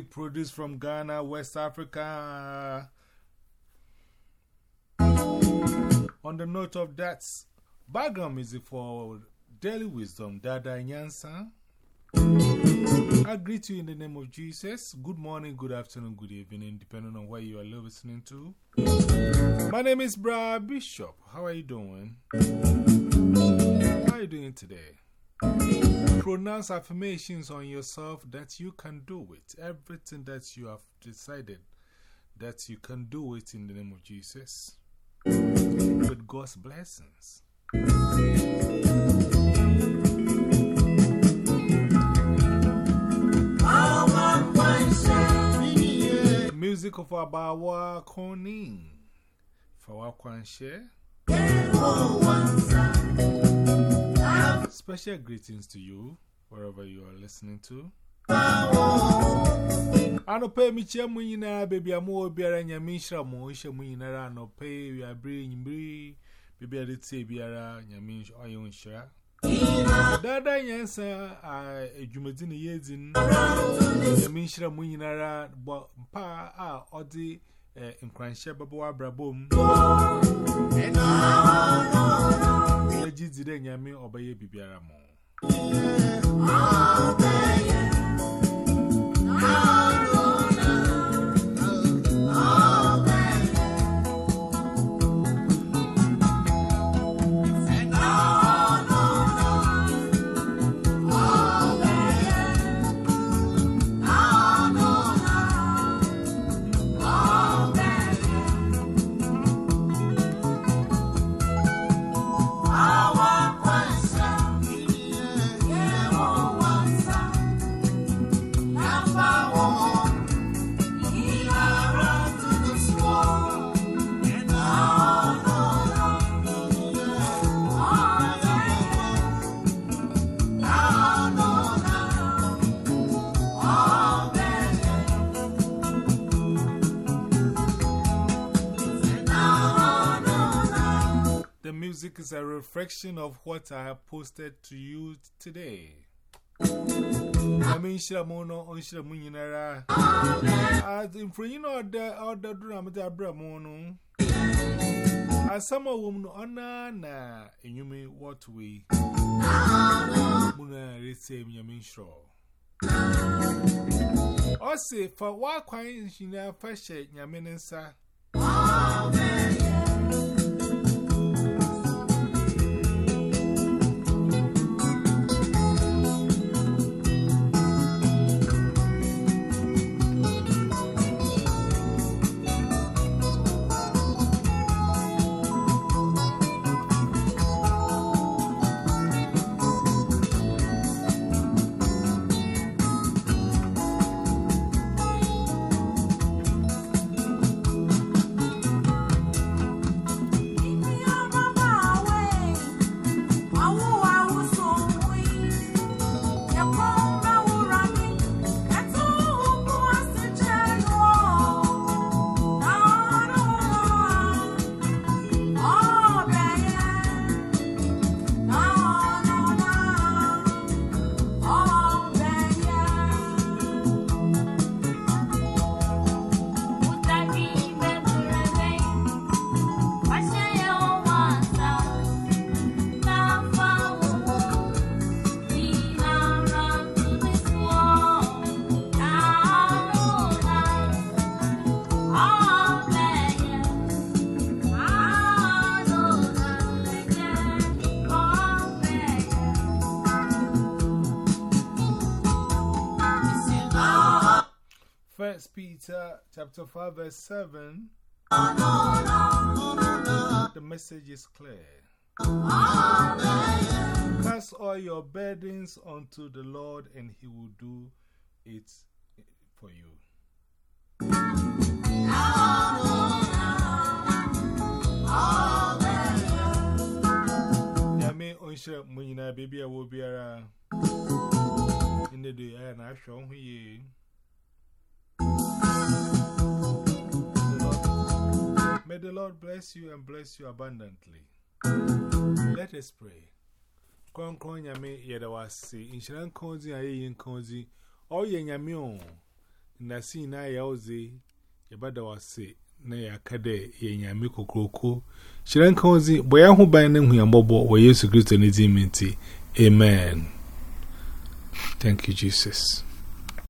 countries from Ghana, West Africa. On the note of that, background music for Daily Wisdom, Dada Nyansa. I greet you in the name of Jesus. Good morning, good afternoon, good evening, depending on where you are listening to. My name is Bra Bishop. How are you doing? How are you doing today? Pronounce affirmations on yourself that you can do it. Everything that you have decided that you can do it in the name of Jesus. With God's blessings. Music of Abawa Koning. For Kwanshe. Special greetings to you, wherever you are listening to. Anope michia mwinyina bebi amu obiara nyamishra muisha mwinyinara anope yabri nyimbri bebi aditse biara nyamish oyonshra. Dada nyansa ejumedini yezin nyamishra mwinyinara mpa a odi e, nkranshia babawa brabom. Ena did any. The music is a reflection of what I have posted to you today. Amishira mono onshira munyinara. As in for you know the other drum at Abra mono. As some woman ona na enyumi what we muna rese nyamishro. Ose for what kwan shina fa she nyamensa. Amen. First Peter chapter 5 verse 7 The message is clear. Cast all your burdens unto the Lord and he will do it for you. Yame onsha munyina baby a wo biara in the day and I you May the Lord bless you and bless you abundantly. Let us pray. Kron yame yedawasi. Inshiran konzi aye yin konzi. O ye nyame. Nasi na ya ozi, yabada wase, na ya kade, ye nyami kokroko. Shiran kaozi, boya hu hu ya mbobo, wa Yesu Kristo ni ziminti. Amen. Thank you, Jesus.